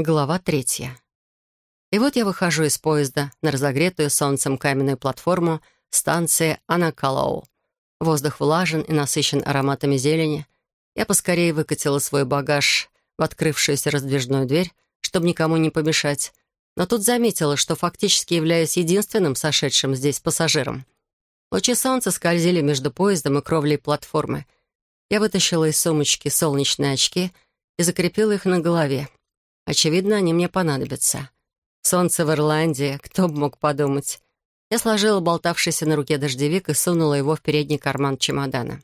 Глава третья. И вот я выхожу из поезда на разогретую солнцем каменную платформу станции Анакалоу. Воздух влажен и насыщен ароматами зелени. Я поскорее выкатила свой багаж в открывшуюся раздвижную дверь, чтобы никому не помешать, но тут заметила, что фактически являюсь единственным сошедшим здесь пассажиром. Лучи солнца скользили между поездом и кровлей платформы. Я вытащила из сумочки солнечные очки и закрепила их на голове. Очевидно, они мне понадобятся. Солнце в Ирландии, кто бы мог подумать. Я сложила болтавшийся на руке дождевик и сунула его в передний карман чемодана.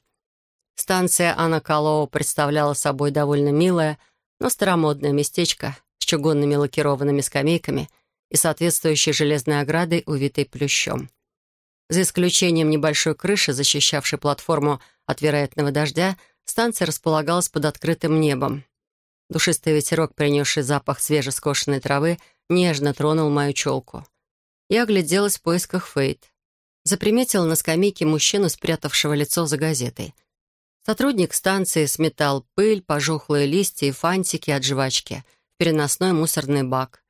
Станция Анакалоу представляла собой довольно милое, но старомодное местечко с чугунными лакированными скамейками и соответствующей железной оградой, увитой плющом. За исключением небольшой крыши, защищавшей платформу от вероятного дождя, станция располагалась под открытым небом. Душистый ветерок, принесший запах свежескошенной травы, нежно тронул мою челку. Я огляделась в поисках Фейт. Заприметила на скамейке мужчину, спрятавшего лицо за газетой. Сотрудник станции сметал пыль, пожухлые листья и фантики от жвачки в переносной мусорный бак.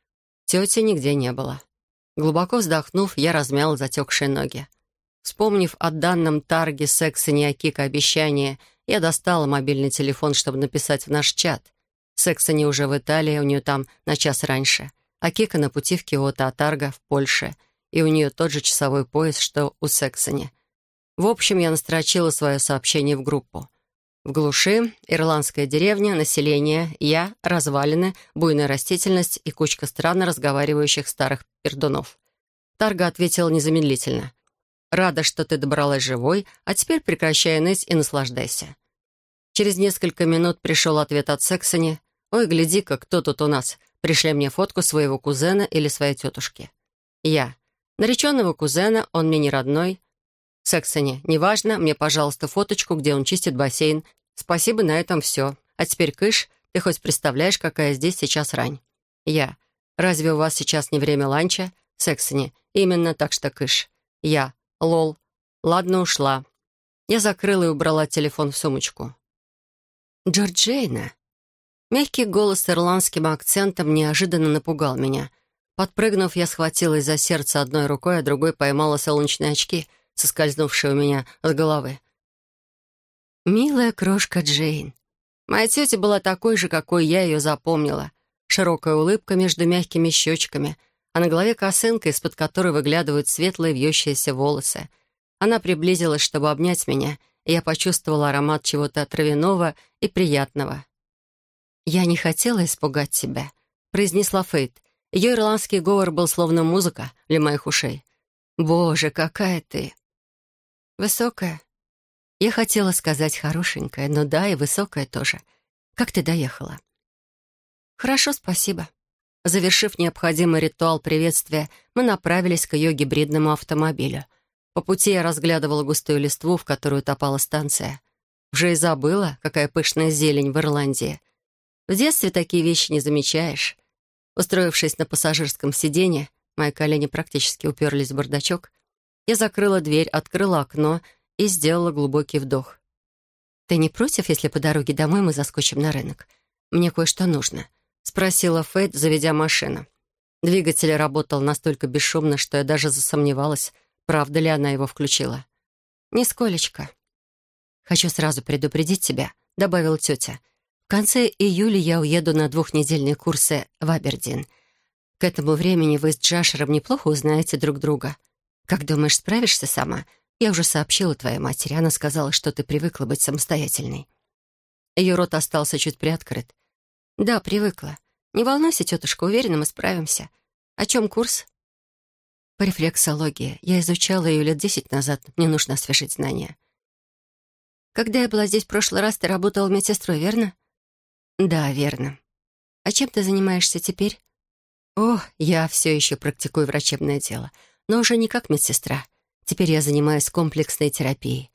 Тети нигде не было. Глубоко вздохнув, я размял затекшие ноги. Вспомнив о данном Тарге, сексе, Неокика обещание, я достала мобильный телефон, чтобы написать в наш чат. Сексони уже в Италии, у нее там на час раньше. А Кика на пути в Киото, а Тарга в Польше. И у нее тот же часовой пояс, что у Сексони. В общем, я настрочила свое сообщение в группу. В глуши, ирландская деревня, население, я, развалины, буйная растительность и кучка странно разговаривающих старых пердунов. Тарга ответила незамедлительно. «Рада, что ты добралась живой, а теперь прекращай ныть и наслаждайся». Через несколько минут пришел ответ от Сексони. «Ой, гляди-ка, кто тут у нас? Пришли мне фотку своего кузена или своей тетушки». Я. Нареченного кузена, он мне не родной. Сексони. «Неважно, мне, пожалуйста, фоточку, где он чистит бассейн. Спасибо, на этом все. А теперь, Кыш, ты хоть представляешь, какая здесь сейчас рань?» Я. «Разве у вас сейчас не время ланча?» Сексони. «Именно так что, Кыш». Я. «Лол. Ладно, ушла». Я закрыла и убрала телефон в сумочку. «Джорджейна!» Мягкий голос с ирландским акцентом неожиданно напугал меня. Подпрыгнув, я схватилась за сердце одной рукой, а другой поймала солнечные очки, соскользнувшие у меня с головы. «Милая крошка Джейн». Моя тетя была такой же, какой я ее запомнила. Широкая улыбка между мягкими щечками, а на голове косынка, из-под которой выглядывают светлые вьющиеся волосы. Она приблизилась, чтобы обнять меня — я почувствовала аромат чего-то травяного и приятного. «Я не хотела испугать тебя», — произнесла Фейт. Ее ирландский говор был словно музыка для моих ушей. «Боже, какая ты!» «Высокая?» Я хотела сказать хорошенькая, но да, и высокая тоже. Как ты доехала? Хорошо, спасибо. Завершив необходимый ритуал приветствия, мы направились к ее гибридному автомобилю. По пути я разглядывала густую листву, в которую топала станция. Уже и забыла, какая пышная зелень в Ирландии. В детстве такие вещи не замечаешь. Устроившись на пассажирском сиденье, мои колени практически уперлись в бардачок, я закрыла дверь, открыла окно и сделала глубокий вдох. «Ты не против, если по дороге домой мы заскочим на рынок? Мне кое-что нужно», — спросила Фейт, заведя машину. Двигатель работал настолько бесшумно, что я даже засомневалась, правда ли она его включила. «Нисколечко». «Хочу сразу предупредить тебя», — добавила тетя. «В конце июля я уеду на двухнедельные курсы в Абердин. К этому времени вы с Джашером неплохо узнаете друг друга. Как думаешь, справишься сама? Я уже сообщила твоей матери. Она сказала, что ты привыкла быть самостоятельной». Ее рот остался чуть приоткрыт. «Да, привыкла. Не волнуйся, тетушка, уверена, мы справимся. О чем курс?» По рефлексологии. Я изучала ее лет десять назад. Мне нужно освежить знания. Когда я была здесь в прошлый раз, ты работала медсестрой, верно? Да, верно. А чем ты занимаешься теперь? О, я все еще практикую врачебное дело, но уже не как медсестра. Теперь я занимаюсь комплексной терапией.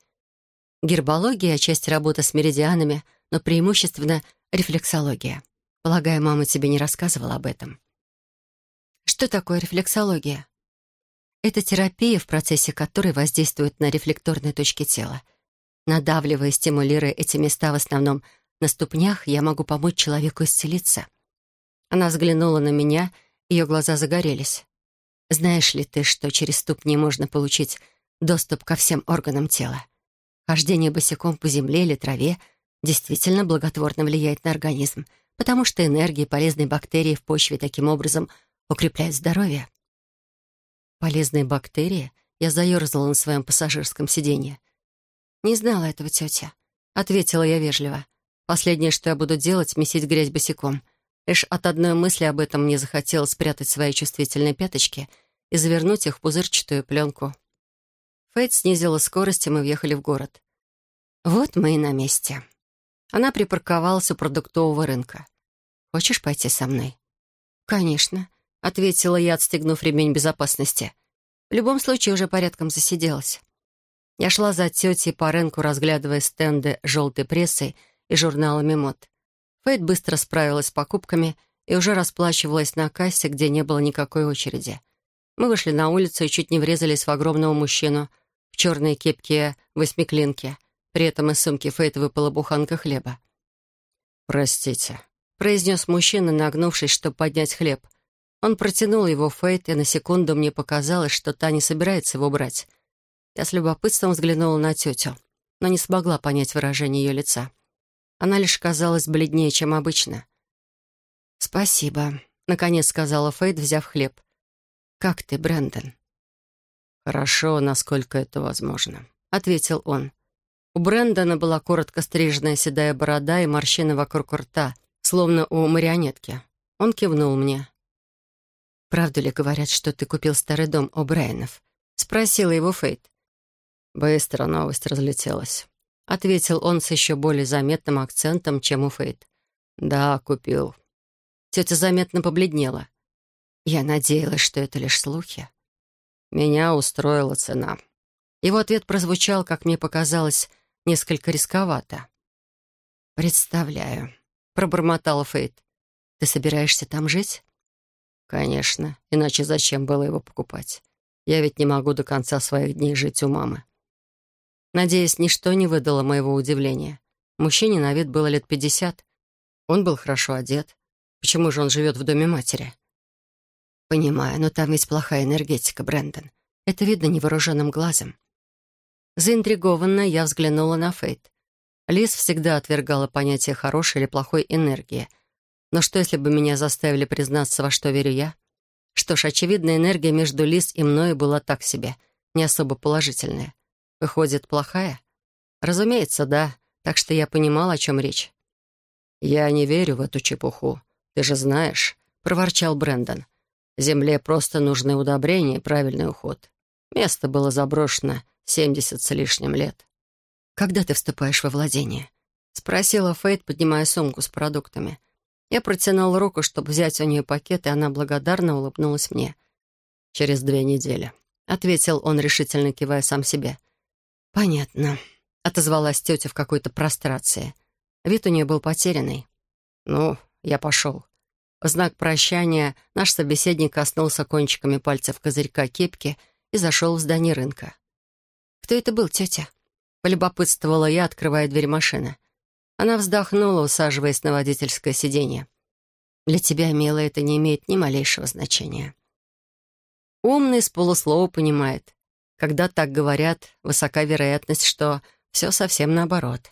Гербология, часть работы с меридианами, но преимущественно рефлексология. Полагаю, мама тебе не рассказывала об этом. Что такое рефлексология? Это терапия, в процессе которой воздействует на рефлекторные точки тела. Надавливая, стимулируя эти места в основном на ступнях, я могу помочь человеку исцелиться. Она взглянула на меня, ее глаза загорелись. «Знаешь ли ты, что через ступни можно получить доступ ко всем органам тела? Хождение босиком по земле или траве действительно благотворно влияет на организм, потому что энергии полезные бактерии в почве таким образом укрепляют здоровье». «Полезные бактерии?» Я заерзала на своем пассажирском сиденье. «Не знала этого, тетя», — ответила я вежливо. «Последнее, что я буду делать, — месить грязь босиком. Лишь от одной мысли об этом мне захотелось спрятать свои чувствительные пяточки и завернуть их в пузырчатую пленку». Фейт снизила скорость, и мы въехали в город. «Вот мы и на месте». Она припарковалась у продуктового рынка. «Хочешь пойти со мной?» «Конечно», — ответила я, отстегнув ремень безопасности. В любом случае уже порядком засиделась. Я шла за тетей по рынку, разглядывая стенды желтой прессой и журналами мод. Фейт быстро справилась с покупками и уже расплачивалась на кассе, где не было никакой очереди. Мы вышли на улицу и чуть не врезались в огромного мужчину в черной кепке восьмиклинки. При этом из сумки Фейт выпала буханка хлеба. «Простите», — произнес мужчина, нагнувшись, чтобы поднять хлеб — он протянул его Фейт, и на секунду мне показалось, что та не собирается его брать. Я с любопытством взглянула на тетю, но не смогла понять выражение ее лица. Она лишь казалась бледнее, чем обычно. «Спасибо», — наконец сказала Фейт, взяв хлеб. «Как ты, Брэндон?» «Хорошо, насколько это возможно», — ответил он. У Брэндона была коротко стриженная седая борода и морщины вокруг рта, словно у марионетки. Он кивнул мне. «Правду ли говорят, что ты купил старый дом у Брайанов?» — спросила его Фейт. Быстро новость разлетелась. Ответил он с еще более заметным акцентом, чем у Фейт. «Да, купил». Тетя заметно побледнела. Я надеялась, что это лишь слухи. Меня устроила цена. Его ответ прозвучал, как мне показалось, несколько рисковато. «Представляю», — пробормотала Фейт. «Ты собираешься там жить?» Конечно, иначе зачем было его покупать? Я ведь не могу до конца своих дней жить у мамы. Надеюсь, ничто не выдало моего удивления. Мужчине на вид было лет пятьдесят. Он был хорошо одет. Почему же он живет в доме матери? Понимаю, но там ведь плохая энергетика, Брэндон. Это видно невооруженным глазом. Заинтригованно я взглянула на Фейт. Лиз всегда отвергала понятие хорошей или плохой энергии — но что, если бы меня заставили признаться, во что верю я? Что ж, очевидно, энергия между Лиз и мной была так себе, не особо положительная. Выходит, плохая? Разумеется, да, так что я понимал, о чем речь. «Я не верю в эту чепуху. Ты же знаешь», — проворчал Брэндон. «Земле просто нужны удобрения и правильный уход. Место было заброшено семьдесят с лишним лет». «Когда ты вступаешь во владение?» — спросила Фейт, поднимая сумку с продуктами — я протянул руку, чтобы взять у нее пакет, и она благодарно улыбнулась мне. «Через две недели», — ответил он, решительно кивая сам себе. «Понятно», — отозвалась тетя в какой-то прострации. Вид у нее был потерянный. «Ну, я пошел». В знак прощания наш собеседник коснулся кончиками пальцев козырька кепки и зашел в здание рынка. «Кто это был, тетя?» — полюбопытствовала я, открывая дверь машины. Она вздохнула, усаживаясь на водительское сиденье. «Для тебя, милая, это не имеет ни малейшего значения». Умный с полуслова понимает. Когда так говорят, высока вероятность, что все совсем наоборот.